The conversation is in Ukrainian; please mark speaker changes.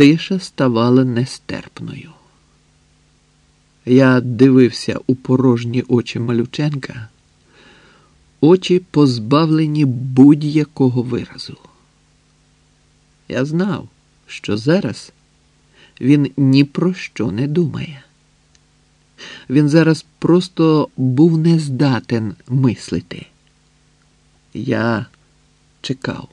Speaker 1: тиша ставала нестерпною. Я дивився у порожні очі Малюченка, очі позбавлені будь-якого виразу. Я знав, що зараз він ні про що не думає. Він зараз просто був нездатен мислити. Я чекав.